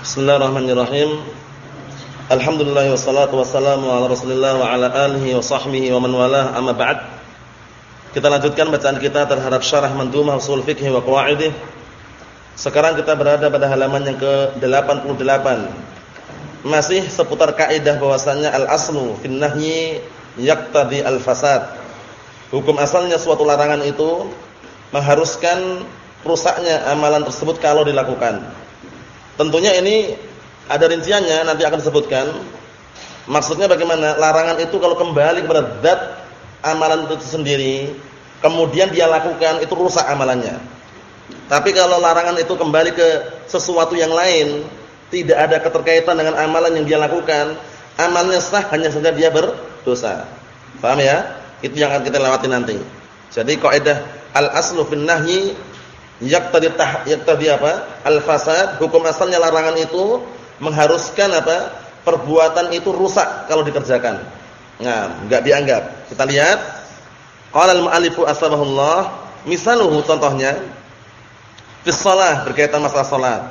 Bismillahirrahmanirrahim. Alhamdulillah wassalatu wassalamu ala Rasulillah wa ala alihi wa sahbihi wa man walah amma ba'd. Kita lanjutkan bacaan kita terhadap syarah Mandhumah Ushul Fiqh wa Qawaidih. Sekarang kita berada pada halaman yang ke-88. Masih seputar kaidah bahwasannya al-aslu fin nahyi yaqtadi al-fasad. Hukum asalnya suatu larangan itu mengharuskan rusaknya amalan tersebut kalau dilakukan. Tentunya ini ada rinciannya nanti akan disebutkan. Maksudnya bagaimana? Larangan itu kalau kembali kepada zat amalan itu sendiri, kemudian dia lakukan itu rusak amalannya. Tapi kalau larangan itu kembali ke sesuatu yang lain, tidak ada keterkaitan dengan amalan yang dia lakukan, amalnya sah hanya saja dia berdosa. Paham ya? Itu yang akan kita lewati nanti. Jadi kaidah al-aslu fin nahyi yaqtadi yaqtadi apa? Al-fasad, hukum asalnya larangan itu mengharuskan apa? Perbuatan itu rusak kalau dikerjakan. Nah, enggak dianggap. Kita lihat qala al-mu'allifu asbahullah, misaluhu contohnya fi shalah berkaitan masalah salat.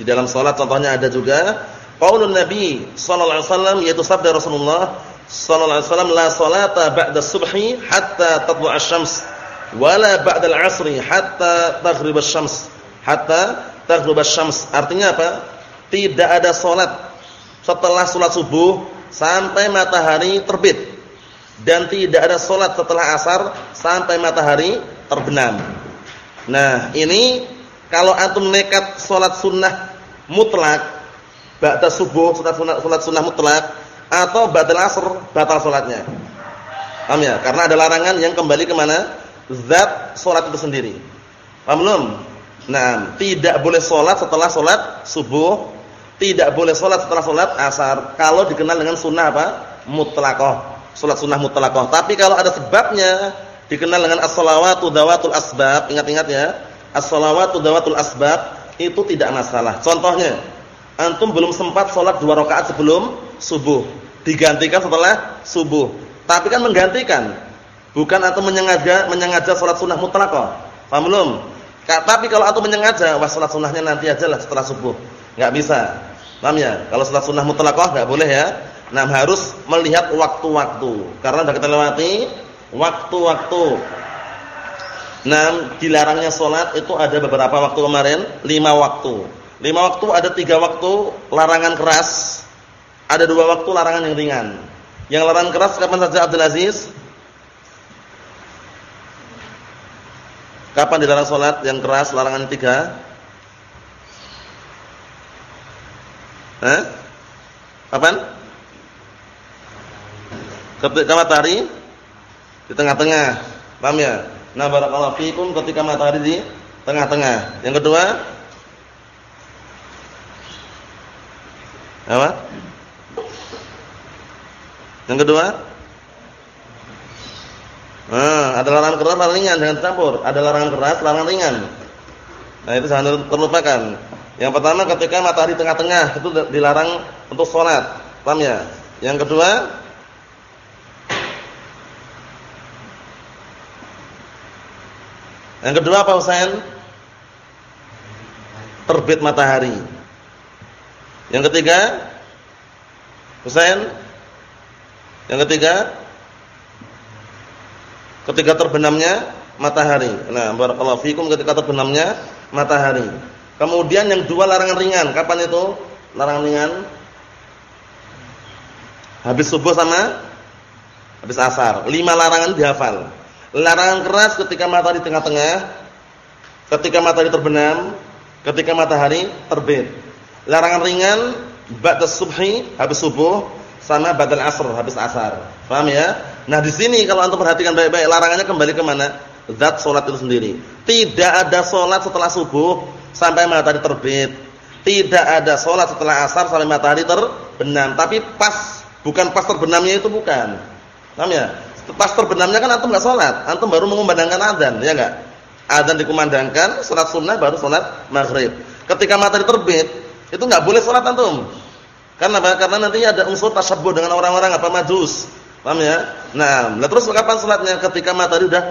Di dalam salat contohnya ada juga qaulun nabi sallallahu alaihi wasallam yaitu sabda Rasulullah sallallahu alaihi wasallam la salata ba'da subhi hatta tatlu'a asy-syams wala ba'dal 'asri hatta taghribasy syams hatta taghribasy syams artinya apa? Tidak ada salat setelah salat subuh sampai matahari terbit. Dan tidak ada salat setelah asar sampai matahari terbenam. Nah ini kalau antum nekat salat sunnah mutlak ba'da subuh salat sunnah, salat sunnah mutlak atau ba'dal asr batal salatnya paham ya? Karena ada larangan yang kembali ke mana zat sholat itu sendiri. Paham? Nah, tidak boleh sholat setelah sholat subuh, tidak boleh sholat setelah sholat asar. Kalau dikenal dengan sunnah apa? Mutlakoh. Sholat sunnah mutlakoh. Tapi kalau ada sebabnya, dikenal dengan as-salawatu dawatul asbab. Ingat-ingat ya. As-salawatu dawatul asbab itu tidak masalah. Contohnya, antum belum sempat sholat dua rakaat sebelum subuh, digantikan setelah subuh. Tapi kan menggantikan Bukan atau menyengaja menyengaja salat sunnah mutlaqah. Paham belum? Tapi kalau atau menyengaja, wah salat sunnahnya nanti aja lah setelah subuh. Enggak bisa. Paham ya? Kalau salat sunnah mutlaqah enggak boleh ya. Nah, harus melihat waktu-waktu. Karena sudah kita lewati waktu-waktu. Nah, dilarangnya salat itu ada beberapa waktu kemarin, lima waktu. Lima waktu ada tiga waktu larangan keras, ada dua waktu larangan yang ringan. Yang larangan keras kapan saja Abdul Aziz? Kapan dilarang sholat yang keras larangan tiga? Hah? Kapan? Ketika matahari di tengah-tengah. Paham ya? Nah, barakallahu fikum ketika matahari di tengah-tengah. Yang kedua? Apa? Yang kedua? Nah, ada larangan keras, larangan ringan, jangan campur. Ada larangan keras, larangan ringan. Nah, itu jangan terlupakan. Yang pertama ketika matahari tengah-tengah itu dilarang untuk sholat. Paham ya? Yang kedua Yang kedua apa Husain? Terbit matahari. Yang ketiga Husain? Yang ketiga ketika terbenamnya matahari. Nah, barakallahu fikum ketika terbenamnya matahari. Kemudian yang dua larangan ringan, kapan itu? Larangan ringan habis subuh sama habis asar. Lima larangan dihafal. Larangan keras ketika matahari tengah-tengah, ketika matahari terbenam, ketika matahari terbit. Larangan ringan ba'da subhi habis subuh sama ba'da asr habis asar. Paham ya? Nah, di sini kalau antum perhatikan baik-baik larangannya kembali ke mana? Zat salat itu sendiri. Tidak ada salat setelah subuh sampai matahari terbit. Tidak ada salat setelah asar sampai matahari terbenam. Tapi pas bukan pas terbenamnya itu bukan. Paham ya? Pas terbenamnya kan antum enggak salat, antum baru mengumandangkan azan, ya enggak? Azan dikumandangkan, salat sunnah baru salat maghrib. Ketika matahari terbit, itu enggak boleh salat antum. Karena apa? Karena nantinya ada unsur tasabbuh dengan orang-orang apa majus. Paham ya? Nah, lah terus kapan salatnya? Ketika matahari sudah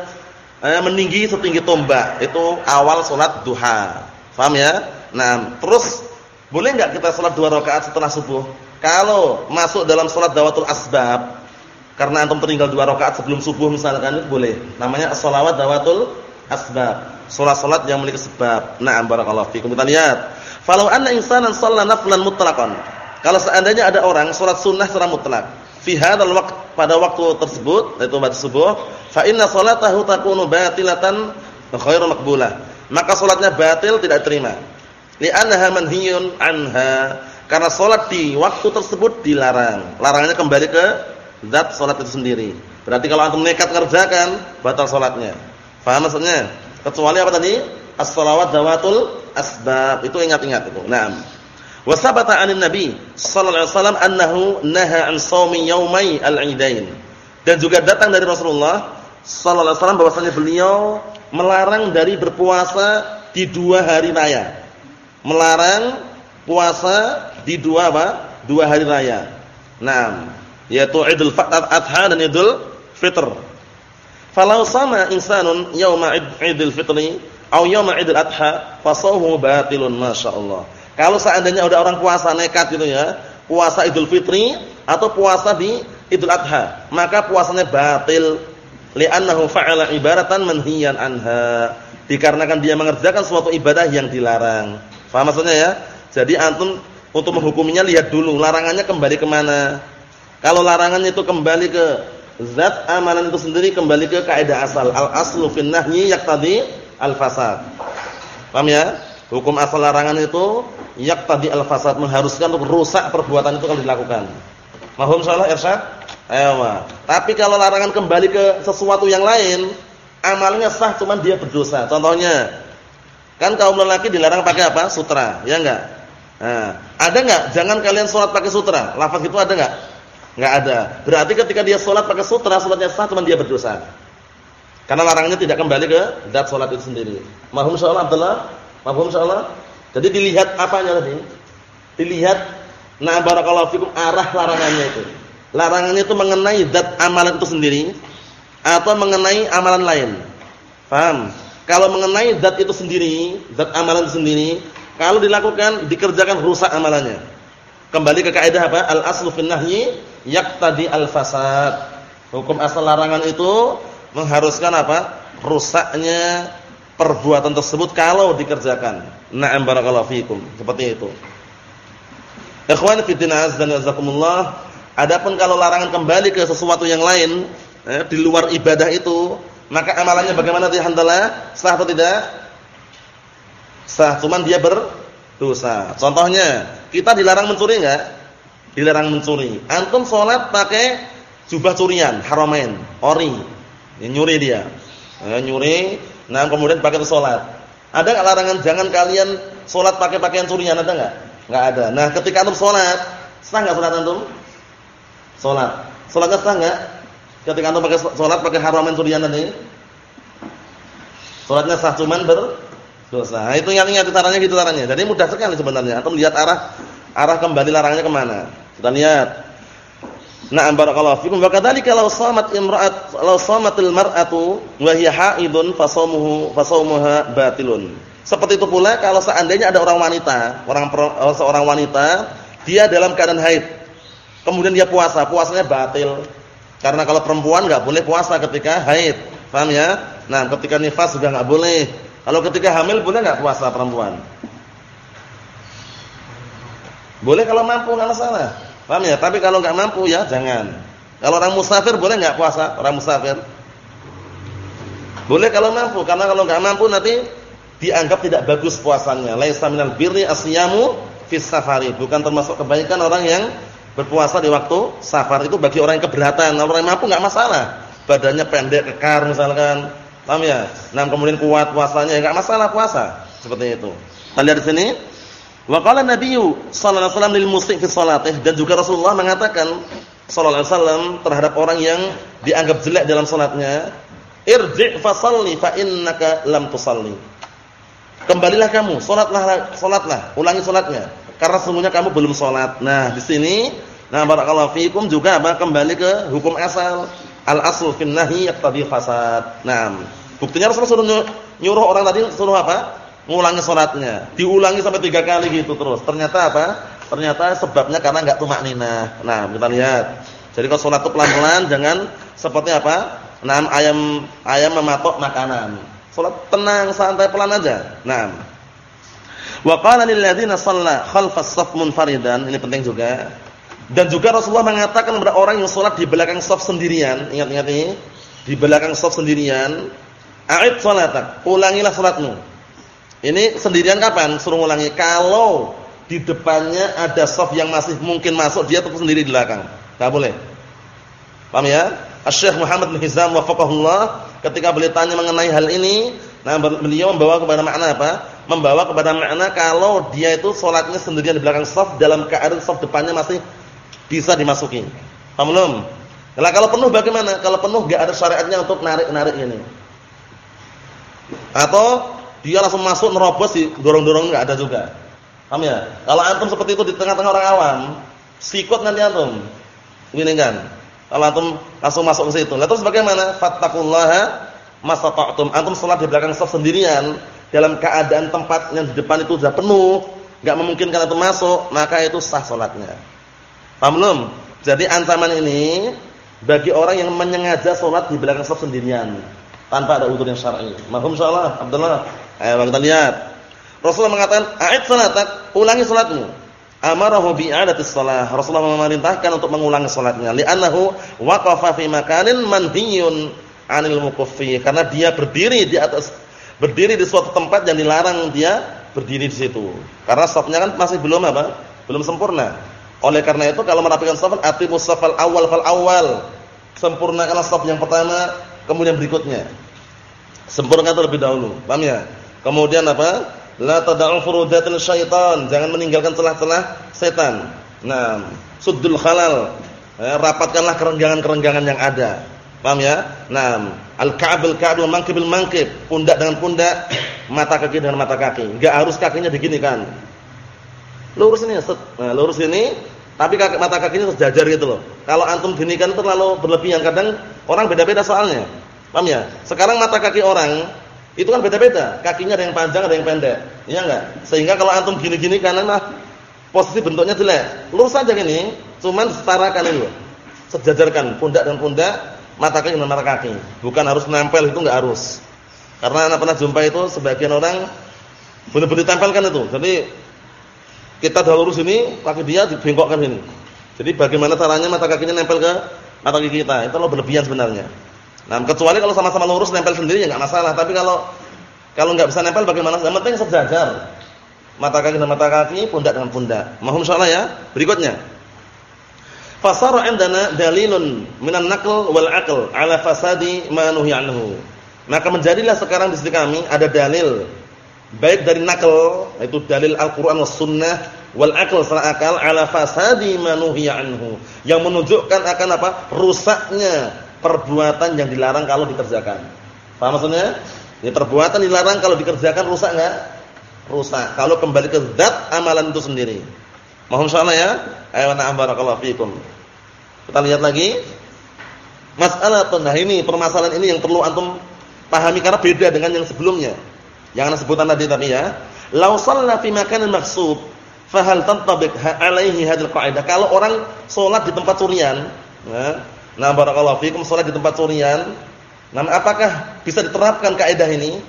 eh, meninggi setinggi tombak. Itu awal salat duha. Paham ya? Nah, terus Boleh enggak kita salat dua rakaat setelah subuh? Kalau masuk dalam salat dawatul asbab, karena antum tertinggal dua rakaat sebelum subuh misalkan itu boleh. Namanya as-shalawat dawatul asbab. Salat-salat yang memiliki sebab. Na'am barakallahu fikum. Kita lihat. Falau anna insanan shalla naflan mutlaqan. Kalau seandainya ada orang salat sunnah secara mutlak, fi hadzal waqt pada waktu tersebut yaitu pada subuh, fa inna salatahu takunu batilatan ghairu maqbulah. Maka salatnya batil tidak terima. Li'annaha manhiyun anha. Karena salat di waktu tersebut dilarang. Larangannya kembali ke zat salat itu sendiri. Berarti kalau antum nekat ngerjakan batal salatnya. Paham maksudnya? Kecuali apa tadi? As-shalawat dawatul asbab. Itu ingat-ingat itu. Na'am wa sabata 'anin nabi sallallahu alaihi wasallam annahu naha an shaumi yaumai al-'idain dan juga datang dari Rasulullah sallallahu alaihi wasallam bahwasanya beliau melarang dari berpuasa di dua hari raya melarang puasa di dua apa? Dua hari raya. Naam, yaitu Idul Adha dan Idul Fitr. Falau sama insanun yauma Idul Fitri atau yauma Idul Adha, fasawhu batilun masyaallah. Kalau seandainya ada orang puasa nekat gitu ya, puasa Idul Fitri atau puasa di Idul Adha, maka puasanya batil li'annahu fa'ala ibaratan manhiyan anha. Dikarenakan dia mengerjakan suatu ibadah yang dilarang. Faham maksudnya ya? Jadi antum untuk menghukuminya lihat dulu larangannya kembali ke mana. Kalau larangannya itu kembali ke zat amalan itu sendiri kembali ke kaidah asal. Al aslu fin nahyi yaqtadi al fasad. Paham ya? Hukum asal larangan itu yaqtadi al fasad mengharuskan untuk rusak perbuatan itu kalau dilakukan. Mahum salah irsyad? Ayo, Tapi kalau larangan kembali ke sesuatu yang lain, amalnya sah cuman dia berdosa. Contohnya, Kan kaum lelaki dilarang pakai apa? Sutra, ya enggak? Nah, ada enggak? Jangan kalian sholat pakai sutra. Lafaz itu ada enggak? Enggak ada. Berarti ketika dia sholat pakai sutra, sholatnya sah, cuma dia berdosa. Karena larangannya tidak kembali ke zat sholat itu sendiri. Mahum sholat Abdullah? Mahum sholat? Jadi dilihat apanya tadi? Dilihat nah barakallahu fikum arah larangannya itu. Larangannya itu mengenai zat amalan itu sendiri atau mengenai amalan lain. Paham? Kalau mengenai zat itu sendiri, zat amalan itu sendiri, kalau dilakukan dikerjakan rusak amalannya. Kembali ke kaidah apa? Al aslu fin nahyi yaqtadi al fasad. Hukum asal larangan itu mengharuskan apa? Rusaknya perbuatan tersebut kalau dikerjakan. Na'am barakallahu fikum. Seperti itu. Ikhwan fi din azza jazakumullah. Adapun kalau larangan kembali ke sesuatu yang lain, eh, di luar ibadah itu, maka amalannya bagaimana dia handalah? Sah atau tidak? Sah, cuman dia berdosa. Contohnya, kita dilarang mencuri enggak? Dilarang mencuri. Antum sholat pakai jubah curian, haramain, ori. Nyuri dia. Ya, nyuri, nah kemudian pakai sholat. Ada enggak larangan jangan kalian sholat pakai pakaian curian ada enggak? Enggak ada. Nah, ketika antum sholat, sah enggak sholat antum? Sholat. Sholatnya sah enggak? Ketika antum pakai salat pakai haraman surian tadi. Salatnya sah cuman berdosa. Nah, itu yang ingat caranya gitu caranya. Jadi mudah sekali sebenarnya. Antum lihat arah arah kembali larangannya ke mana. Kita lihat. Na'am barakallahu fikum. Wa kadzalika law shamat imra'at law shamatil mar'atu wa hiya haidun fasawmuhu fasawmuha batilun. Seperti itu pula kalau seandainya ada orang wanita, orang seorang wanita, dia dalam keadaan haid. Kemudian dia puasa, puasanya batil. Karena kalau perempuan nggak boleh puasa ketika haid. Paham ya? Nah, ketika nifas juga nggak boleh. Kalau ketika hamil boleh nggak puasa perempuan? Boleh kalau mampu nggak masalah. Paham ya? Tapi kalau nggak mampu ya jangan. Kalau orang musafir boleh nggak puasa? Orang musafir? Boleh kalau mampu, karena kalau nggak mampu nanti dianggap tidak bagus puasanya. Laisa minal birri asyamu fis safari. Bukan termasuk kebaikan orang yang berpuasa di waktu safar itu bagi orang yang keberatan. Kalau orang yang mampu nggak masalah. Badannya pendek, kekar misalkan. Paham ya? Nah, kemudian kuat puasanya enggak masalah puasa. Seperti itu. Kita lihat di sini. Wa qala Nabiyyu sallallahu alaihi wasallam lil musyi fi salatih dan juga Rasulullah mengatakan sallallahu alaihi wasallam terhadap orang yang dianggap jelek dalam salatnya, irji' fa shalli fa innaka lam tusalli. Kembalilah kamu, salatlah salatlah, ulangi salatnya karena sesungguhnya kamu belum salat. Nah, di sini nah barakallahu fikum juga apa kembali ke hukum asal. Al aslu fin nahyi yaqtadi fasad. Nah, buktinya Rasulullah suruh nyuruh orang tadi suruh apa? Ngulangi sholatnya. Diulangi sampai tiga kali gitu terus. Ternyata apa? Ternyata sebabnya karena nggak tumak nina. Nah, kita lihat. Jadi kalau sholat itu pelan-pelan, jangan seperti apa? Nah, ayam ayam mematok makanan. Sholat tenang, santai, pelan aja. Nah. Wa qala lil ladzina shalla khalfas shaf munfaridan, ini penting juga. Dan juga Rasulullah mengatakan kepada orang yang sholat di belakang shaf sendirian, ingat-ingat ini, di belakang shaf sendirian, a'id shalatak, ulangilah salatmu. Ini sendirian kapan? Suruh ulangi kalau di depannya ada shaf yang masih mungkin masuk, dia tetap sendiri di belakang. Enggak boleh. Paham ya? Syekh Muhammad bin Hizam ketika beliau tanya mengenai hal ini, nah beliau membawa kepada makna apa? Membawa kepada makna kalau dia itu salatnya sendirian di belakang shaf dalam keadaan shaf depannya masih bisa dimasuki. Paham belum? Nah, kalau penuh bagaimana? Kalau penuh enggak ada syariatnya untuk narik-narik ini. Atau dia langsung masuk nerobos sih, dorong-dorong enggak ada juga. Paham ya? Kalau antum seperti itu di tengah-tengah orang awam, sikut nanti antum. Gini kan? Kalau antum langsung masuk ke situ. Lalu terus bagaimana? Fattaqullaha masata'tum. Antum salat di belakang saf sendirian dalam keadaan tempat yang di depan itu sudah penuh, enggak memungkinkan antum masuk, maka itu sah salatnya. Paham belum? Jadi ancaman ini bagi orang yang menyengaja salat di belakang saf sendirian tanpa ada udzur yang syar'i. Mahum insyaallah, Abdullah. Ayo kita lihat. Rasulullah mengatakan, "A'id salatak, ulangi salatmu." amarahu bi'adatis shalah. Rasulullah memerintahkan untuk mengulangi salatnya. Li'annahu waqafa fi makanin manhiyun 'anil muqaffi. Karena dia berdiri di atas berdiri di suatu tempat yang dilarang dia berdiri di situ. Karena safnya kan masih belum apa? Belum sempurna. Oleh karena itu kalau merapikan saf atimus safal awal fal awal. Sempurnakanlah saf yang pertama, kemudian berikutnya. Sempurnakan terlebih dahulu. Paham ya? Kemudian apa? La tad'u furujatil syaitan, jangan meninggalkan celah-celah setan. Nah, suddul khalal. Ya, rapatkanlah kerenggangan-kerenggangan yang ada. Paham ya? Nah, al-ka'bul ka'bul mangkibil mangkib, pundak dengan pundak, mata kaki dengan mata kaki. Enggak harus kakinya diginikan. Lurus ini, set. Nah, lurus ini, tapi kaki, mata kakinya sejajar gitu loh. Kalau antum ginikan terlalu berlebihan, kadang orang beda-beda soalnya. Paham ya? Sekarang mata kaki orang itu kan beda-beda, kakinya ada yang panjang, ada yang pendek. Iya enggak? Sehingga kalau antum gini-gini kanan mah posisi bentuknya jelek. Lurus saja gini, cuman setarakan loh. Sejajarkan pundak dan pundak, mata kaki dan mata kaki. Bukan harus nempel itu enggak harus. Karena anak pernah jumpa itu sebagian orang benar-benar tempelkan itu. Jadi kita dah lurus ini, kaki dia dibengkokkan ini. Jadi bagaimana caranya mata kakinya nempel ke mata kaki kita? Itu lo berlebihan sebenarnya. Nah, kecuali kalau sama-sama lurus nempel sendiri ya enggak masalah, tapi kalau kalau enggak bisa nempel bagaimana? Yang penting sejajar. Mata kaki dengan mata kaki, pundak dengan pundak. Mohon insyaallah ya. Berikutnya. Fasara indana dalilun minan naql wal aql ala fasadi ma anhu. Maka menjadilah sekarang di sisi kami ada dalil baik dari nakal yaitu dalil Al-Qur'an was sunnah wal aql secara akal ala fasadi ma anhu yang menunjukkan akan apa? rusaknya perbuatan yang dilarang kalau dikerjakan. Paham maksudnya? Ya perbuatan dilarang kalau dikerjakan rusak enggak? Rusak. Kalau kembali ke zat amalan itu sendiri. Mohon insyaallah ya. Ayo na'am barakallahu fikum. Kita lihat lagi. Masalah nah ini permasalahan ini yang perlu antum pahami karena beda dengan yang sebelumnya. Yang ana sebutan tadi tapi ya. Lau shalla fi makanin maksud fa hal tantabiq alaihi hadhihi qaidah. Kalau orang salat di tempat curian, ya, Nah, barakallahu fikum salat di tempat curian. Nah, apakah bisa diterapkan kaidah ini?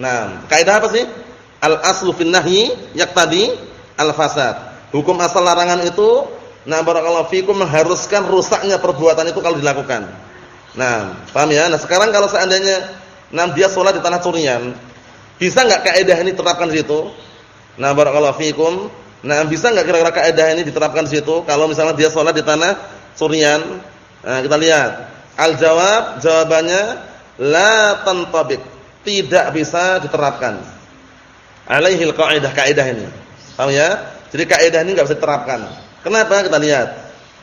Nah, kaidah apa sih? Al aslu fin nahyi yaqtadi al fasad. Hukum asal larangan itu nah barakallahu fikum mengharuskan rusaknya perbuatan itu kalau dilakukan. Nah, paham ya? Nah, sekarang kalau seandainya nah dia salat di tanah curian, bisa enggak kaidah ini diterapkan di situ? Nah, barakallahu fikum. Nah, bisa enggak kira-kira kaidah ini diterapkan di situ kalau misalnya dia salat di tanah curian? Nah, kita lihat. Al-jawab, jawabannya la tantabiq. Tidak bisa diterapkan. Alaihil qaidah, kaidah ini. Paham ya? Jadi kaidah ini enggak bisa diterapkan. Kenapa? Kita lihat.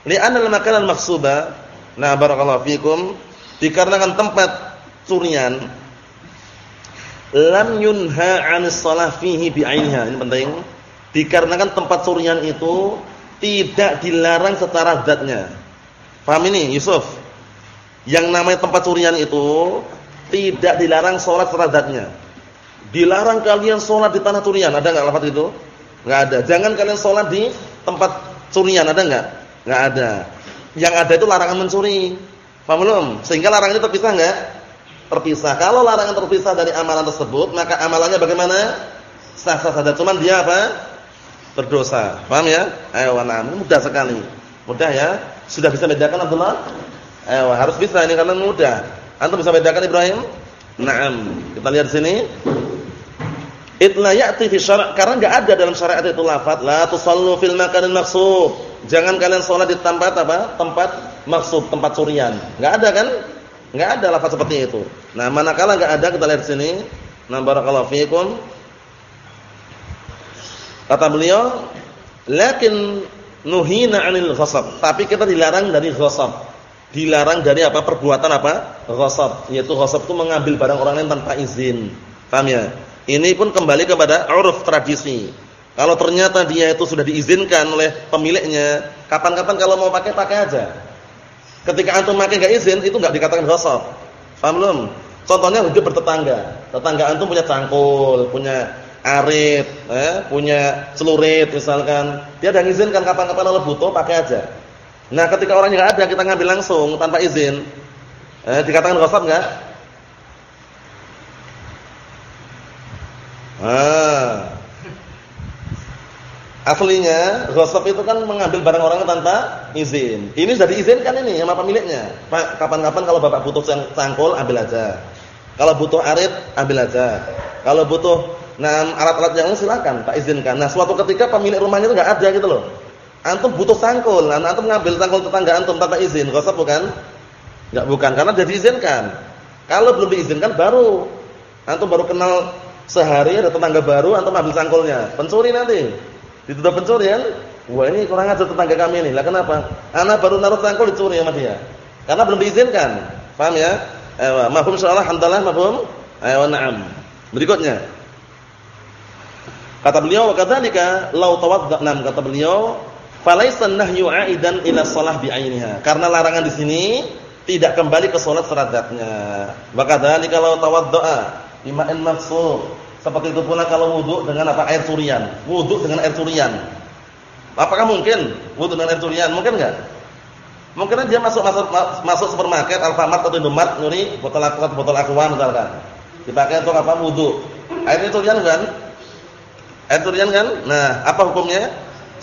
Li'anna al-makan al-maqsuba, nah barakallahu fikum, dikarenakan tempat curian lam yunha 'anis shalah fihi bi'ainha. Ini penting. Dikarenakan tempat curian itu tidak dilarang secara zatnya. Paham ini Yusuf? Yang namanya tempat curian itu tidak dilarang sholat seradatnya. Dilarang kalian sholat di tanah curian. Ada nggak lafaz itu? Nggak ada. Jangan kalian sholat di tempat curian. Ada nggak? Nggak ada. Yang ada itu larangan mencuri. Paham belum? Sehingga larangan itu terpisah nggak? Terpisah. Kalau larangan terpisah dari amalan tersebut, maka amalannya bagaimana? Sah-sah saja. Cuman dia apa? Berdosa. Paham ya? Ayo, nah, mudah sekali. Mudah ya? Sudah bisa bedakan Abdullah? Ayo, harus bisa ini karena mudah. Antum bisa bedakan Ibrahim? Naam. Kita lihat sini. Itla ya'ti fi syara' karena enggak ada dalam syariat itu lafaz la tusallu fil makanin maqsub. Jangan kalian salat di tempat apa? Tempat maksud, tempat curian. Enggak ada kan? Enggak ada lafaz seperti itu. Nah, manakala enggak ada kita lihat sini. Nah, barakallahu fiikum. Kata beliau, "Lakin nuhina 'anil ghasab." Tapi kita dilarang dari ghasab. Dilarang dari apa? Perbuatan apa? Ghasab. Yaitu ghasab itu mengambil barang orang lain tanpa izin. Paham ya? Ini pun kembali kepada uruf tradisi. Kalau ternyata dia itu sudah diizinkan oleh pemiliknya, kapan-kapan kalau mau pakai pakai aja. Ketika antum pakai enggak izin, itu enggak dikatakan ghasab. Paham belum? Contohnya hidup bertetangga. Tetangga antum punya cangkul, punya arit, eh, punya celurit misalkan. Dia ada izinkan kapan-kapan kalau butuh pakai aja. Nah, ketika orangnya enggak ada, kita ngambil langsung tanpa izin. Eh, dikatakan ghasab enggak? Ah. Aslinya ghasab itu kan mengambil barang orang tanpa izin. Ini sudah diizinkan ini sama pemiliknya. Pak, kapan-kapan kalau Bapak butuh cangkul ambil aja. Kalau butuh arit ambil aja. Kalau butuh nah alat-alat yang lain silakan, tak izinkan. Nah, suatu ketika pemilik rumahnya itu enggak ada gitu loh. Antum butuh cangkul, nah, antum ngambil cangkul tetangga antum tanpa izin, ghasab bukan? Enggak bukan, karena sudah diizinkan. Kalau belum diizinkan baru antum baru kenal Sehari ada tetangga baru antum ambil cangkulnya. Pencuri nanti. Dituduh pencurian. Wah ini kurang ajar tetangga kami ini. Lah kenapa? Anak baru naruh cangkul dicuri sama dia. Karena belum diizinkan. Paham ya? Ewa, mafhum insyaallah alhamdulillah mafhum? Ayo na'am. Berikutnya. Kata beliau wa kadzalika law tawadda'nam kata beliau falaysa nahyu 'aidan ila shalah bi'ainiha. Karena larangan di sini tidak kembali ke salat secara zatnya. Wa kadzalika law tawadda'a bima'in maksud seperti itu pula kalau wudhu dengan apa air curian. Wudhu dengan air curian. Apakah mungkin wudhu dengan air curian? Mungkin enggak? Mungkin dia masuk masuk masuk supermarket Alfamart atau Indomaret nyuri botol aqua botol aqua misalkan. Dipakai untuk apa? Wudhu. Air curian kan? Air curian kan? Nah, apa hukumnya?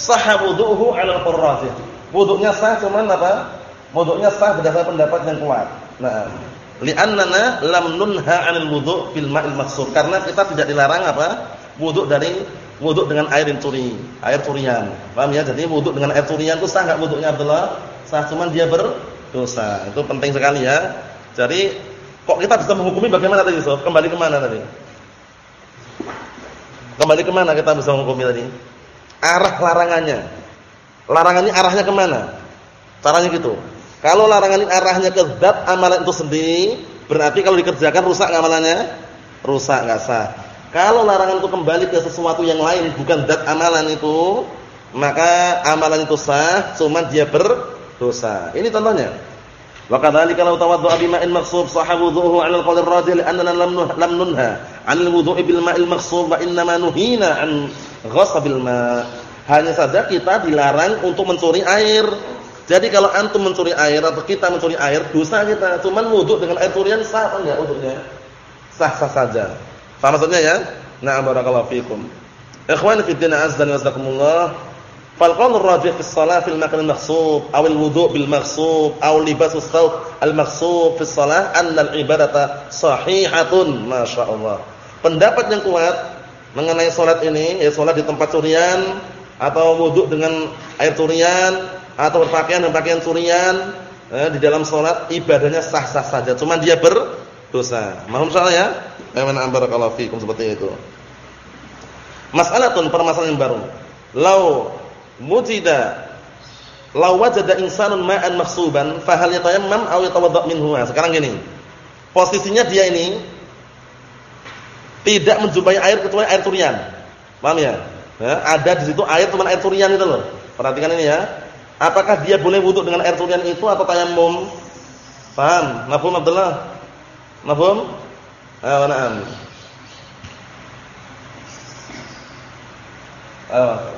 Sah wudhuhu 'ala al-qurrafih. Wudhunya sah cuman apa? Wudhunya sah berdasarkan pendapat yang kuat. Nah, li'annana lam nunha 'anil wudhu' fil ma'il maksur karena kita tidak dilarang apa wudhu dari wudhu dengan air curi air curian paham ya jadi wudhu dengan air curian itu sah enggak wudhunya Abdullah sah cuman dia berdosa itu penting sekali ya jadi kok kita bisa menghukumi bagaimana tadi Yusuf kembali ke mana tadi kembali ke mana kita bisa menghukumi tadi arah larangannya larangannya arahnya ke mana caranya gitu kalau larangan ini arahnya ke zat amalan itu sendiri, berarti kalau dikerjakan rusak amalannya? Rusak enggak sah. Kalau larangan itu kembali ke sesuatu yang lain bukan zat amalan itu, maka amalan itu sah, cuma dia berdosa. Ini contohnya. Wa kadzalika law tawaddu'a bima'in maghsub sahabu dhuhu 'ala al-qawl ar-rajih li'annana lam lam nunha 'anil wudhu'i bil ma'il maghsub wa innama nuhina 'an ghasabil ma'. Hanya saja kita dilarang untuk mencuri air jadi kalau antum mencuri air atau kita mencuri air, dosa kita. Cuman wudhu dengan air curian sah atau enggak wudhunya? Sah-sah saja. Paham maksudnya ya? Na'am barakallahu fikum. Ikhwani fi din azza wa jazakumullah. Fal qawl rajih fi shalah fil makan al-maghsub aw al-wudu' bil maghsub aw libas as-sawt al-maghsub fi shalah anna al-ibadata sahihatun, masyaallah. Pendapat yang kuat mengenai salat ini, ya salat di tempat curian atau wudu dengan air curian atau berpakaian dengan pakaian curian eh, di dalam sholat ibadahnya sah-sah saja, cuma dia berdosa. Mohon salah ya? Bagaimana barakallahu fikum seperti itu. Mas'alatun permasalahan yang baru. Lau mujida lau wajada insanun ma'an makhsuban fa hal yatayammam aw yatawadda minhu. Nah, sekarang gini. Posisinya dia ini tidak menjumpai air kecuali air curian. Paham ya? ya ada di situ air cuma air curian itu loh. Perhatikan ini ya. Apakah dia boleh wudhu dengan air curian itu atau tayamum? Paham? Mafhum Abdullah? Mafhum? Ah, na'am. Ayo.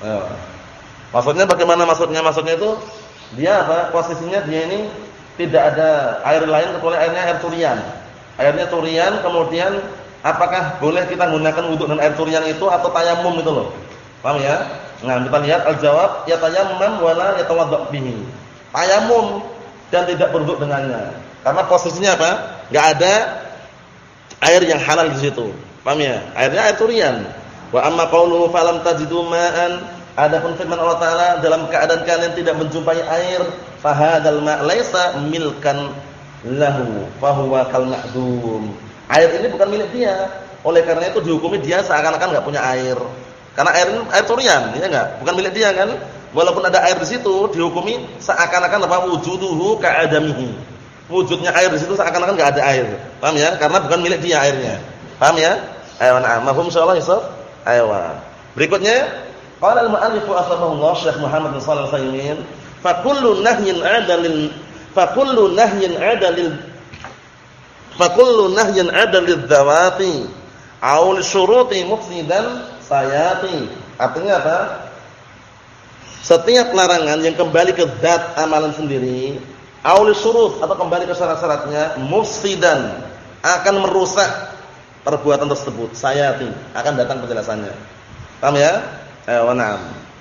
Ayo. Maksudnya bagaimana maksudnya? Maksudnya itu dia apa? Posisinya dia ini tidak ada air lain kecuali airnya air turian. Airnya turian kemudian apakah boleh kita gunakan wudhu dengan air turian itu atau tayamum itu loh. Paham ya? Nah, kita lihat al-jawab ya tayammum wala yatawadda bihi. Tayamum dan tidak berwudhu dengannya. Karena posisinya apa? Enggak ada air yang halal di situ. Paham ya? Airnya air turian. Wa amma qauluhu falam tajidu ma'an Adapun firman Allah Taala dalam keadaan kalian tidak menjumpai air, fahadal ma' laisa milkan lahu, fahuwa kal ma'dum. Air ini bukan milik dia. Oleh karena itu dihukumi dia seakan-akan enggak punya air. Karena air ini air turian, ya enggak? Bukan milik dia kan? Walaupun ada air di situ, dihukumi seakan-akan apa wujuduhu ka'adamihi. Wujudnya air di situ seakan-akan enggak ada air. Paham ya? Karena bukan milik dia airnya. Paham ya? Ayo, nah, mafhum insyaallah Yusuf? Ayo. Berikutnya Qala al-mu'allif rahimahullah Syekh Muhammad bin Shalih Al-Utsaimin, fa kullu nahyin 'ada lil fa kullu nahyin 'ada lil fa kullu nahyin 'ada lil dzawati aw li syuruti mufsidan sayati. Artinya apa? Setiap larangan yang kembali ke zat amalan sendiri, aw li syurut atau kembali ke syarat-syaratnya mufsidan akan merusak perbuatan tersebut. Sayati akan datang penjelasannya. Paham ya? Eh, wa na'am.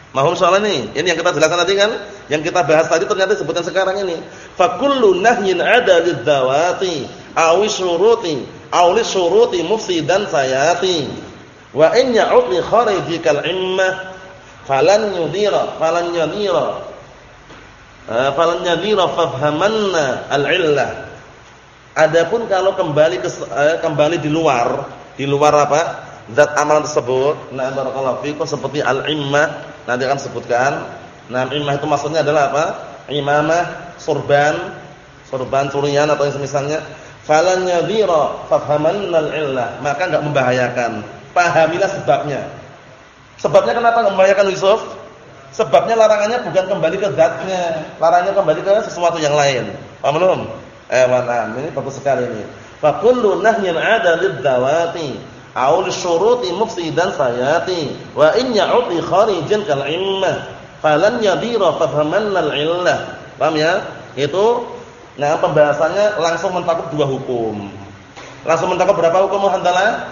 Mahum soal ini. Ini yang kita jelaskan tadi kan, yang kita bahas tadi ternyata disebutkan sekarang ini. Fa kullu nahyin 'ada lidzawati aw syuruti aw li syuruti mufsidan sayati. Wa in ya'ud li kharijikal immah falan yudira falan yudira eh, falan yudira fafhamanna al-illah. Adapun kalau kembali ke eh, kembali di luar, di luar apa? zat amalan tersebut, nah barakallahu fikum seperti al-immah, nanti akan sebutkan. Nah, immah itu maksudnya adalah apa? Imamah, surban, surban curian atau yang semisalnya. Falan yadhira fafhamannal illah, maka enggak membahayakan. Pahamilah sebabnya. Sebabnya kenapa enggak membahayakan Yusuf? Sebabnya larangannya bukan kembali ke zatnya, larangannya kembali ke sesuatu yang lain. Paham belum? Eh, mana? Ini bagus sekali ini. Fa kullu nahyin 'ada lidz-dzawati aul syuruti mufsidan sayati. Wa in ya'udi kharijan kal immah falan yadira fafhamanna al illah. Paham ya? Itu nah pembahasannya langsung mencakup dua hukum. Langsung mencakup berapa hukum handalah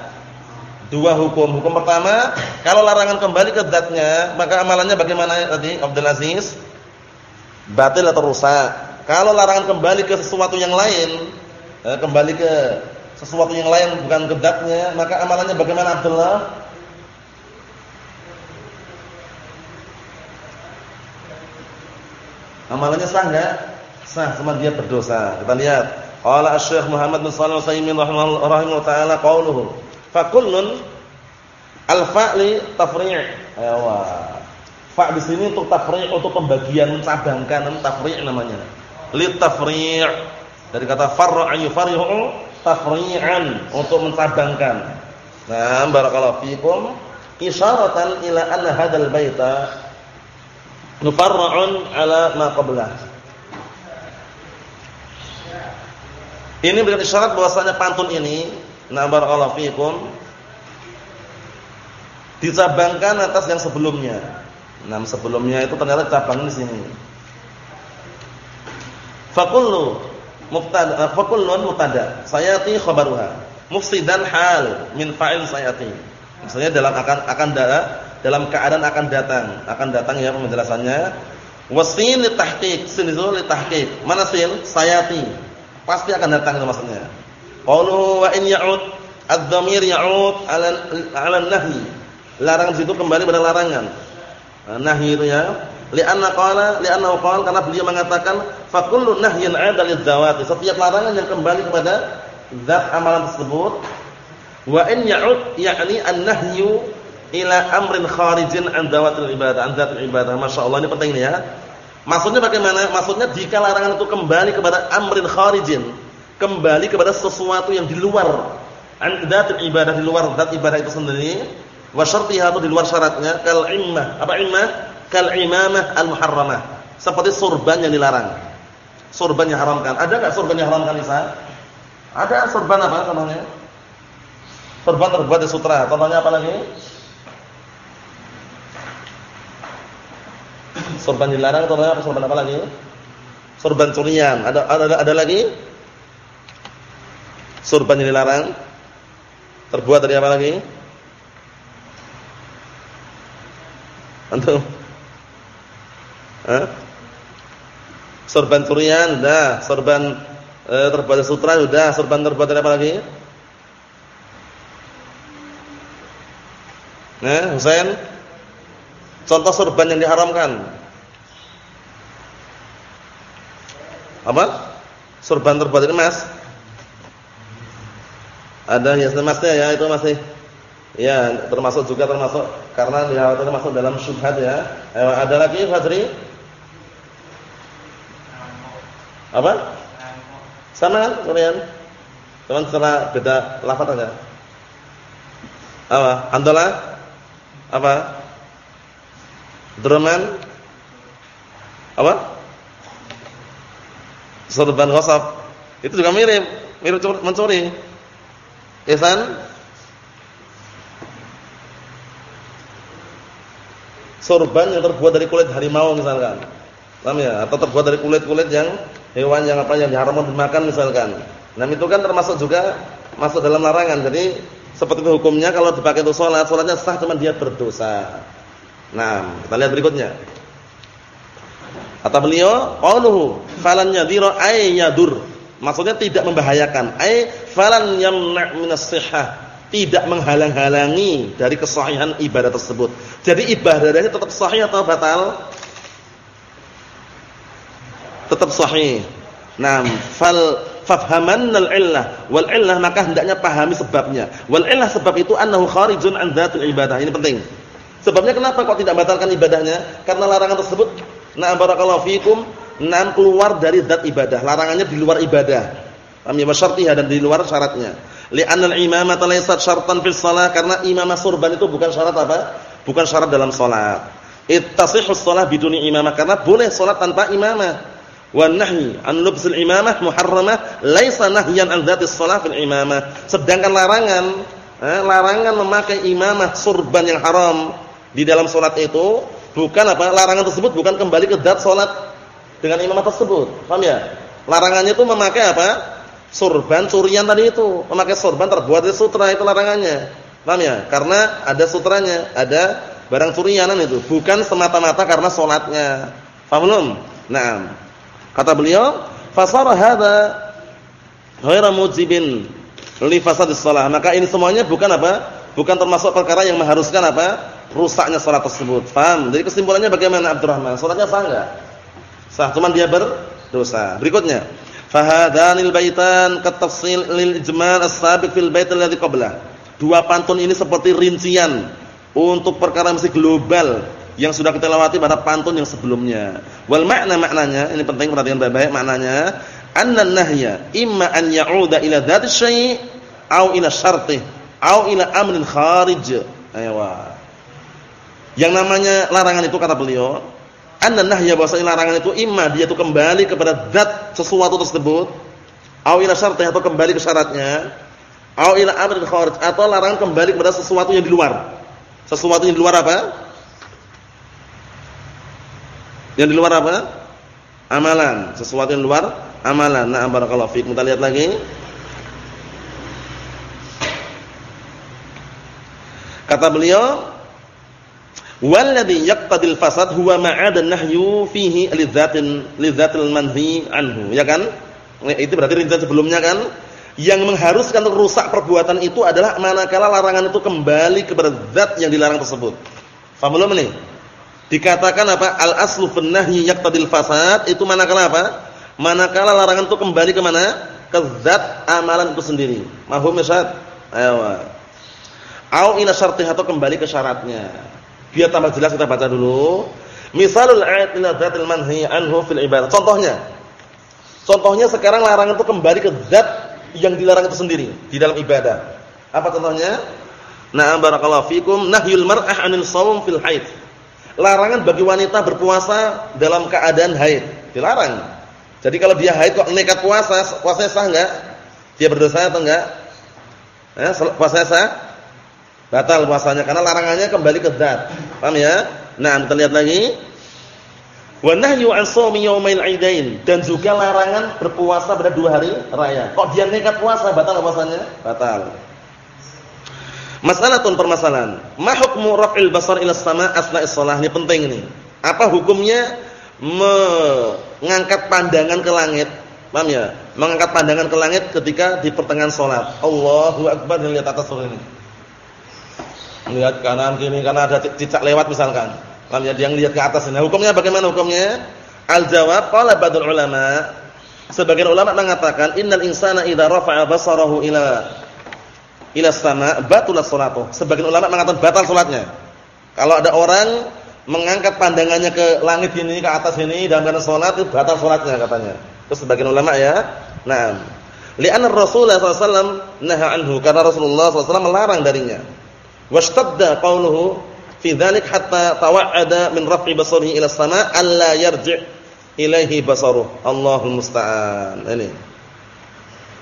dua hukum. Hukum pertama kalau larangan kembali ke zatnya maka amalannya bagaimana tadi Abdul Aziz? Batil atau rusak kalau larangan kembali ke sesuatu yang lain eh, kembali ke sesuatu yang lain bukan kedatnya, maka amalannya bagaimana Abdullah? Amalannya sah enggak? Sah, cuma dia berdosa. Kita lihat. Qala Asy-Syaikh Muhammad bin Shalih Al-Utsaimin rahimahullah taala qauluhu, fa kullun al-fa'li tafri'. Ayo. Fa di sini untuk tafri' untuk pembagian mencabangkan tafri' namanya. Li tafri' dari kata far'a yufarihu tafri'an untuk mencabangkan. Nah, barakallahu fikum isyaratan ila anna hadzal baita mufarra'un ala ma qablah. Ini berikan isyarat bahwasanya pantun ini, nah barakallahu fikum dicabangkan atas yang sebelumnya. Nah, sebelumnya itu ternyata cabang di sini. Fakullu mubtada eh, fa kullun mubtada. Sayati khabaruha. Mufsidan hal min fa'il sayati. Maksudnya dalam akan akan dalam keadaan akan datang. Akan datang ya penjelasannya. Wasin li tahqiq. Sin li tahqiq. Mana sin? Sayati. Pasti akan datang itu maksudnya. Qauluhu wa in ya'ud ad-dhamir ya'ud 'ala 'ala nahi. Larangan situ kembali pada larangan. Nah, nahi itu ya Li'anna qala li'annahu qala karena beliau mengatakan fa kullu nahyin 'ada. Setiap larangan yang kembali kepada zat amalan tersebut wa in ya'ud yakni an-nahyu ila amrin kharijin an dawatil ibadah, an dzatil ibadah. Masyaallah ini penting ya. Maksudnya bagaimana? Maksudnya jika larangan itu kembali kepada amrin kharijin, kembali kepada sesuatu yang di luar an dzatil ibadah, di luar zat ibadah itu sendiri, wa syartiha di luar syaratnya kal immah. Apa immah? Kal imamah al muharramah seperti surban yang dilarang surban yang haramkan ada enggak surban yang haramkan Isa ada surban apa namanya Sorban terbuat dari sutra. Contohnya apa lagi? Sorban dilarang contohnya apa? Sorban apa lagi? Sorban curian. Ada ada ada lagi? Sorban yang dilarang terbuat dari apa lagi? Antum? Hah? Sorban curian, dah. Sorban eh, terbuat dari sutra sudah. Sorban terbuat dari apa lagi? Nah, Husain. Contoh sorban yang diharamkan. Apa? Sorban terbuat dari emas. Ada hiasan emasnya ya, itu masih ya termasuk juga termasuk karena dikhawatirkan masuk dalam syubhat ya. Eh, ada lagi Fadri? Apa? Sama kan kalian? Cuman secara beda lafaz aja. Apa? Andola? Apa? Druman? Apa? Sorban ghasab. Itu juga mirip, mirip mencuri. Ihsan? Sorban yang terbuat dari kulit harimau misalkan. Paham ya? Atau terbuat dari kulit-kulit yang hewan yang apa yang diharamkan dimakan misalkan. Nah, itu kan termasuk juga masuk dalam larangan. Jadi seperti itu hukumnya kalau dipakai untuk sholat, sholatnya sah cuma dia berdosa. Nah, kita lihat berikutnya. Kata beliau, qauluhu falan yadhira ay yadur. Maksudnya tidak membahayakan. Ay falan yamna' minas sihah. Tidak menghalang-halangi dari kesahihan ibadah tersebut. Jadi ibadahnya tetap sahih atau batal? Tetap sahih. Nah, fal fafhamannal illah wal illah maka hendaknya pahami sebabnya. Wal illah sebab itu annahu kharijun an dzatil ibadah. Ini penting. Sebabnya kenapa kok tidak batalkan ibadahnya? Karena larangan tersebut na barakallahu fikum Enam keluar dari zat ibadah, larangannya di luar ibadah. Paham ya dan di luar syaratnya. Li'anna al-imamata laysat syartan fil shalah karena imamah surban itu bukan syarat apa? Bukan syarat dalam salat. Ittasihhu shalah biduni imamah karena boleh salat tanpa imamah. Wa nahyi an lubsil imamah muharramah laisa nahyan an dzatis shalah fil imamah. Sedangkan larangan eh, larangan memakai imamah surban yang haram di dalam salat itu bukan apa? Larangan tersebut bukan kembali ke zat salat dengan imam tersebut. Paham ya? Larangannya itu memakai apa? Surban curian tadi itu. Memakai surban terbuat dari sutra itu larangannya. Paham ya? Karena ada sutranya, ada barang curianan itu, bukan semata-mata karena salatnya. Paham belum? Naam. Kata beliau, fasara hadza ghairu mujibin li fasadis shalah. Maka ini semuanya bukan apa? Bukan termasuk perkara yang mengharuskan apa? rusaknya salat tersebut. Paham? Jadi kesimpulannya bagaimana Abdurrahman? Salatnya sah enggak? Sah, cuman dia berdosa. Berikutnya, fahadanil baitan katafsil lil ijmal as-sabiq fil bait alladhi qablah. Dua pantun ini seperti rincian untuk perkara mesti global yang sudah kita lewati pada pantun yang sebelumnya. Wal makna maknanya, ini penting perhatikan baik-baik maknanya, anna nahya imma an ya'uda ila dzati syai' au ila syartih au ila amrin kharij. Ayo. Yang namanya larangan itu kata beliau anna nahya bahwasanya larangan itu imma dia itu kembali kepada zat sesuatu tersebut au ila syartih atau kembali ke syaratnya au ila amrin kharij atau larangan kembali kepada sesuatu yang di luar sesuatu yang di luar apa yang di luar apa amalan sesuatu yang luar amalan nah barakallahu fiik kita lihat lagi kata beliau Walladhi yaqtadil fasad huwa ma'adan nahyu fihi lidzatin lidzatil manhi anhu, ya kan? Itu berarti rincian sebelumnya kan? Yang mengharuskan rusak perbuatan itu adalah manakala larangan itu kembali kepada zat yang dilarang tersebut. Faham belum ini? Dikatakan apa? Al aslu fin nahyi yaqtadil fasad itu manakala apa? Manakala larangan itu kembali ke mana? Ke zat amalan itu sendiri. Mahum ya, Ayo. Au ila syartih atau kembali ke syaratnya. Biar tambah jelas kita baca dulu. Misalul ayat ila dzatil manhi anhu fil ibadah. Contohnya. Contohnya sekarang larangan itu kembali ke zat yang dilarang itu sendiri di dalam ibadah. Apa contohnya? Na'am barakallahu fikum nahyul mar'ah 'anil shaum fil haid. Larangan bagi wanita berpuasa dalam keadaan haid. Dilarang. Jadi kalau dia haid kok nekat puasa, puasanya sah enggak? Dia berdosa atau enggak? Eh, puasanya sah? Batal puasanya karena larangannya kembali ke zat. Paham ya? Nah, kita lihat lagi. Wa nahyu an shaumi yaumail aidain dan juga larangan berpuasa pada dua hari raya. Kok dia nekat puasa batal puasanya? Batal. Masalah tun permasalahan. Ma hukmu raf'il basar ila sama asna'is shalah? Ini penting ini. Apa hukumnya mengangkat pandangan ke langit? Paham ya? Mengangkat pandangan ke langit ketika di pertengahan salat. Allahu akbar lihat atas ini lihat kanan kiri karena ada cicak lewat misalkan. Paham ya? Dia lihat ke atas ini. Hukumnya bagaimana hukumnya? Al-jawab qala ba'dul ulama. Sebagian ulama mengatakan innal insana idza rafa'a basarahu ila ila sama batulat salatuh. Sebagian ulama mengatakan batal salatnya. Kalau ada orang mengangkat pandangannya ke langit ini, ke atas ini dalam keadaan salat itu batal salatnya katanya. Terus sebagian ulama ya. Nah, li'anna Rasulullah SAW naha anhu karena Rasulullah SAW melarang darinya. Washtadda qawluhu fi dzalik hatta tawa'ada min raf'i basarihi ila as-sama' alla yarji' ilaihi basaruh. Allahul musta'an. Ini.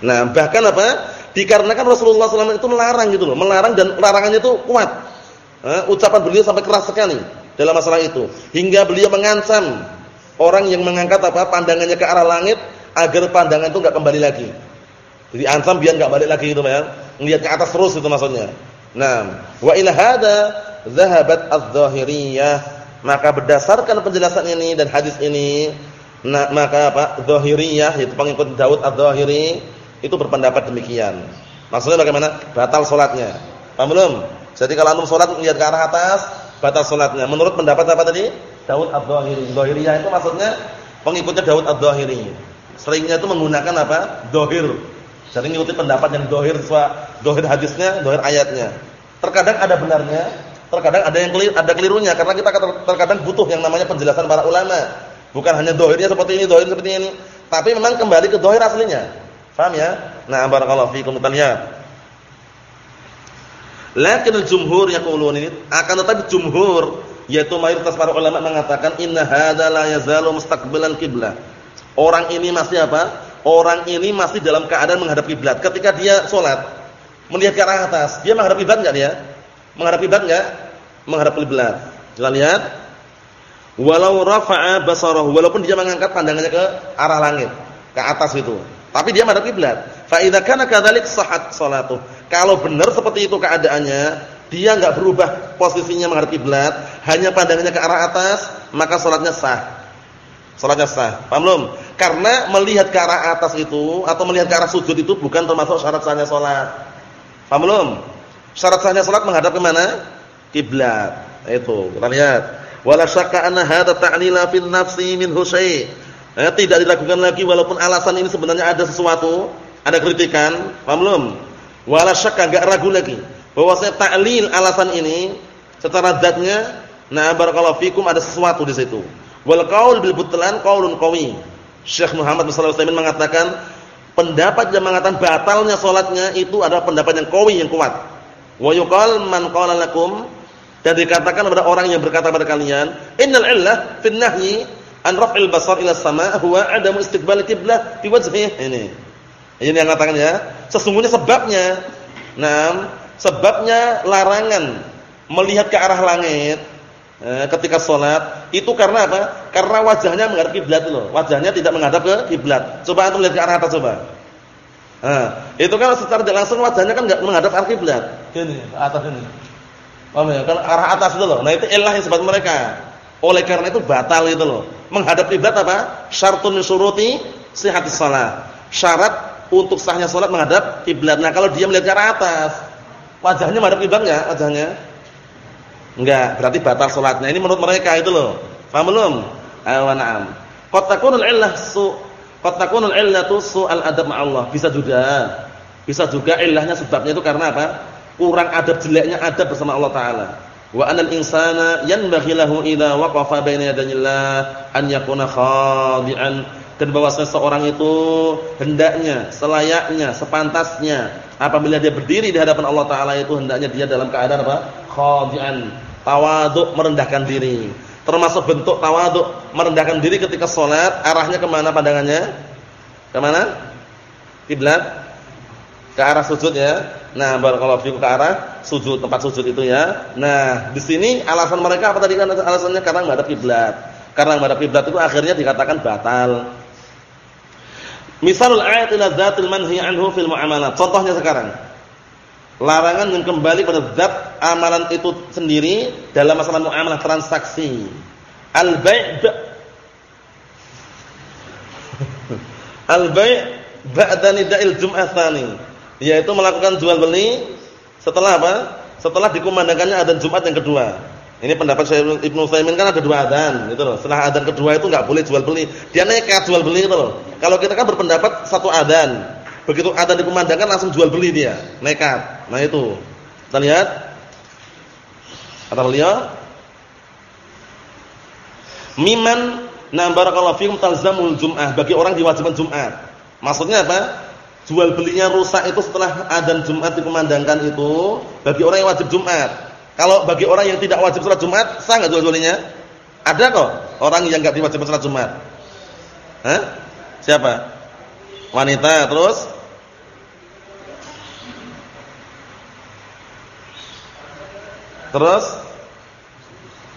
Nah, bahkan apa? Dikarenakan Rasulullah SAW itu melarang gitu loh, melarang dan larangannya itu kuat. Eh, ucapan beliau sampai keras sekali dalam masalah itu, hingga beliau mengancam orang yang mengangkat apa pandangannya ke arah langit agar pandangan itu enggak kembali lagi. Jadi ancam biar enggak balik lagi gitu ya. Melihat ke atas terus itu maksudnya. Nah, wa ila hada dhahabat adh-dhahiriyah. Maka berdasarkan penjelasan ini dan hadis ini, nah, maka apa? Dhahiriyah yaitu pengikut Daud adh-Dhahiri itu berpendapat demikian. Maksudnya bagaimana? Batal salatnya. Paham belum? Jadi kalau antum salat lihat ke arah atas, batal salatnya. Menurut pendapat apa tadi? Daud adh-Dhahiri. Dhahiriyah itu maksudnya pengikutnya Daud adh-Dhahiri. Seringnya itu menggunakan apa? Dohir Sering mengikuti pendapat yang dohir dohir hadisnya, dohir ayatnya. Terkadang ada benarnya, terkadang ada yang keliru, ada kelirunya karena kita terkadang butuh yang namanya penjelasan para ulama. Bukan hanya dohirnya seperti ini, dohir seperti ini, tapi memang kembali ke dohir aslinya. Paham ya? Nah, barakallahu fiikum lihat. Lakin jumhur yaqulun ini akan tetapi jumhur yaitu mayoritas para ulama mengatakan inna hadza la yazalu mustaqbilan kiblah. Orang ini masih apa? orang ini masih dalam keadaan menghadap kiblat. Ketika dia sholat, melihat ke arah atas, dia menghadap kiblat enggak dia? Menghadap kiblat enggak? Menghadap kiblat. Kita lihat. Walau rafa'a basarahu, walaupun dia mengangkat pandangannya ke arah langit, ke atas itu. Tapi dia menghadap kiblat. Fa idza kana kadzalik sahhat salatuh. Kalau benar seperti itu keadaannya, dia enggak berubah posisinya menghadap kiblat, hanya pandangannya ke arah atas, maka salatnya sah. Salatnya sah. Paham belum? Karena melihat ke arah atas itu atau melihat ke arah sujud itu bukan termasuk syarat sahnya salat. Paham belum? Syarat sahnya salat menghadap ke mana? Kiblat. Itu. Kita lihat. Wala syakka anna hadza ta'lila fil nafsi min syai'. Eh, tidak diragukan lagi walaupun alasan ini sebenarnya ada sesuatu, ada kritikan. Paham belum? Wala syakka enggak ragu lagi bahwa saya ta'lil alasan ini secara zatnya nah barakallahu fikum ada sesuatu di situ. Wal qaul bil butlan qaulun qawi. Syekh Muhammad bin Shalih mengatakan pendapat yang mengatakan batalnya salatnya itu adalah pendapat yang qawi yang kuat. Wa yuqal man qala lakum dan dikatakan kepada orang yang berkata kepada kalian, innal illah fin nahyi an raf'il basar ila sama' huwa adamu istiqbal qiblah fi wajhihi. Ini. Ini yang katakan ya. Sesungguhnya sebabnya, nah, sebabnya larangan melihat ke arah langit eh, ketika sholat itu karena apa? Karena wajahnya menghadap kiblat loh. Wajahnya tidak menghadap ke kiblat. Coba antum lihat ke arah atas coba. Nah, itu kan secara tidak langsung wajahnya kan enggak menghadap arah kiblat. Gini, atas ini. Paham ya? Kan arah atas itu loh. Nah, itu ilah yang sebab mereka. Oleh karena itu batal itu loh. Menghadap kiblat apa? Syartun min syuruti sihhatis shalah. Syarat untuk sahnya salat menghadap kiblat. Nah, kalau dia melihat ke atas, wajahnya menghadap kiblat enggak? Wajahnya Enggak, berarti batal salatnya. Ini menurut mereka itu loh. Paham belum? Ayo na'am. Qad takunul illah su qad takunul illatu su'al adab ma'allah. Bisa juga. Bisa juga illahnya sebabnya itu karena apa? Kurang adab jeleknya adab bersama Allah taala. Wa anal insana yanbaghi lahu idza waqafa baina yadayillah an yakuna khadi'an dan bahwasanya seorang itu hendaknya, selayaknya, sepantasnya apabila dia berdiri di hadapan Allah taala itu hendaknya dia dalam keadaan apa? khadi'an, tawaduk merendahkan diri. Termasuk bentuk tawaduk merendahkan diri ketika sholat, arahnya ke mana pandangannya? Ke mana? Kiblat? Ke arah sujud ya. Nah, barakallahu fikum ke arah sujud, tempat sujud itu ya. Nah, di sini alasan mereka apa tadi kan alasannya karena menghadap kiblat. Karena menghadap kiblat itu akhirnya dikatakan batal. Misalul ayat ila dzatil manhi anhu fil muamalah. Contohnya sekarang. Larangan yang kembali pada zat amalan itu sendiri dalam masalah muamalah transaksi. Al-bai' Al-bai' ba'da nida'il jum'ah tsani, yaitu melakukan jual beli setelah apa? Setelah dikumandangkannya adzan Jumat yang kedua. Ini pendapat saya Ibnu Utsaimin kan ada dua adzan, gitu loh. Setelah adzan kedua itu enggak boleh jual beli. Dia nekat jual beli gitu loh. Kalau kita kan berpendapat satu adzan, begitu adzan dikumandangkan langsung jual beli dia, nekat. Nah itu. Kita lihat. Kata beliau, Miman na barakallahu fikum talzamul jum'ah bagi orang diwajibkan Jumat. Maksudnya apa? Jual belinya rusak itu setelah adzan Jumat dikumandangkan itu bagi orang yang wajib Jumat. Kalau bagi orang yang tidak wajib salat Jumat, sah enggak jual belinya? Ada kok orang yang enggak diwajibkan salat Jumat. Hah? Siapa? Wanita terus Terus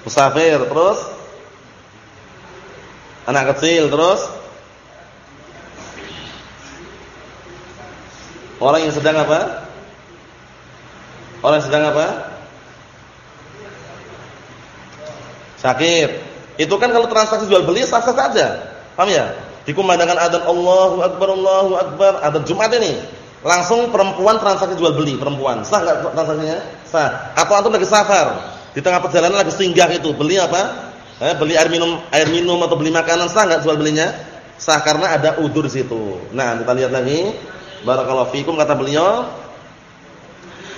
musafir, terus anak kecil terus orang yang sedang apa? Orang sedang apa? Sakit. Itu kan kalau transaksi jual beli sah-sah saja. Paham ya? Dikumandangkan adzan Allahu Akbar Allahu Akbar adzan Jumat ini. Langsung perempuan transaksi jual beli perempuan. Sah enggak transaksinya? Sah. Atau antum lagi safar, di tengah perjalanan lagi singgah itu, beli apa? eh, beli air minum air minum atau beli makanan sah enggak jual belinya? Sah karena ada udur situ. Nah, kita lihat lagi. Barakallahu fikum kata beliau,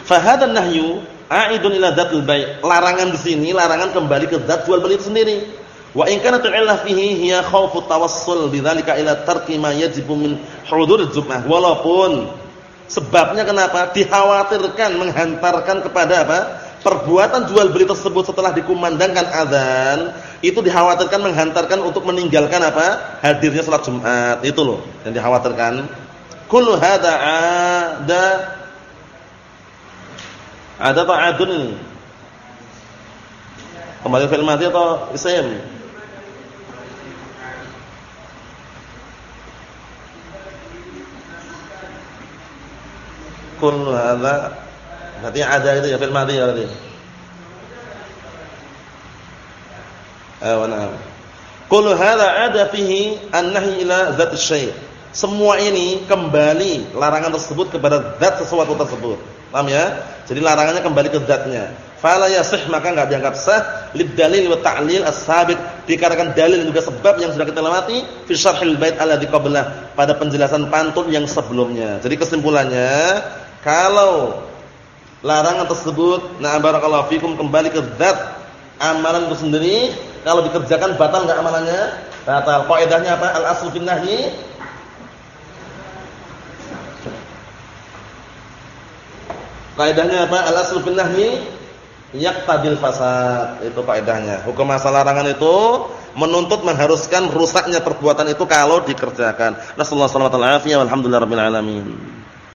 fa hadan nahyu a'idun ila dzatil bai'. Larangan di sini larangan kembali ke zat jual beli itu sendiri. Wa in kanat al fihi hiya khaufu tawassul bidzalika ila tarki ma yajibu min hudur jum'ah. Walaupun sebabnya kenapa? Dikhawatirkan menghantarkan kepada apa? Perbuatan jual beli tersebut setelah dikumandangkan azan itu dikhawatirkan menghantarkan untuk meninggalkan apa? Hadirnya salat Jumat. Itu loh yang dikhawatirkan. Kullu hadza ada ada ta'adun ini. Kembali fil madhi atau isim? Kullu hadza berarti ada itu ya fil madhi ya berarti. Ayo na'am. Kullu hadza ada fihi an-nahy ila dzat syai'. Semua ini kembali larangan tersebut kepada zat sesuatu tersebut. Paham ya? Jadi larangannya kembali ke zatnya. Fala yasih maka enggak dianggap sah lid dalil wa ta'lil as-sabiq dikarenakan dalil juga sebab yang sudah kita lewati fi syarhil bait alladzi qablah pada penjelasan pantun yang sebelumnya. Jadi kesimpulannya kalau larangan tersebut na barakallahu fikum kembali ke zat amalan itu sendiri kalau dikerjakan batal enggak amalannya? Batal. Kaidahnya apa? Al aslu fin nahyi Kaidahnya apa? Al aslu fin nahyi yaqtabil fasad. Itu kaidahnya. Hukum masalah larangan itu menuntut mengharuskan rusaknya perbuatan itu kalau dikerjakan. Nasallahu alaihi wasallam. Alhamdulillahirabbil alamin.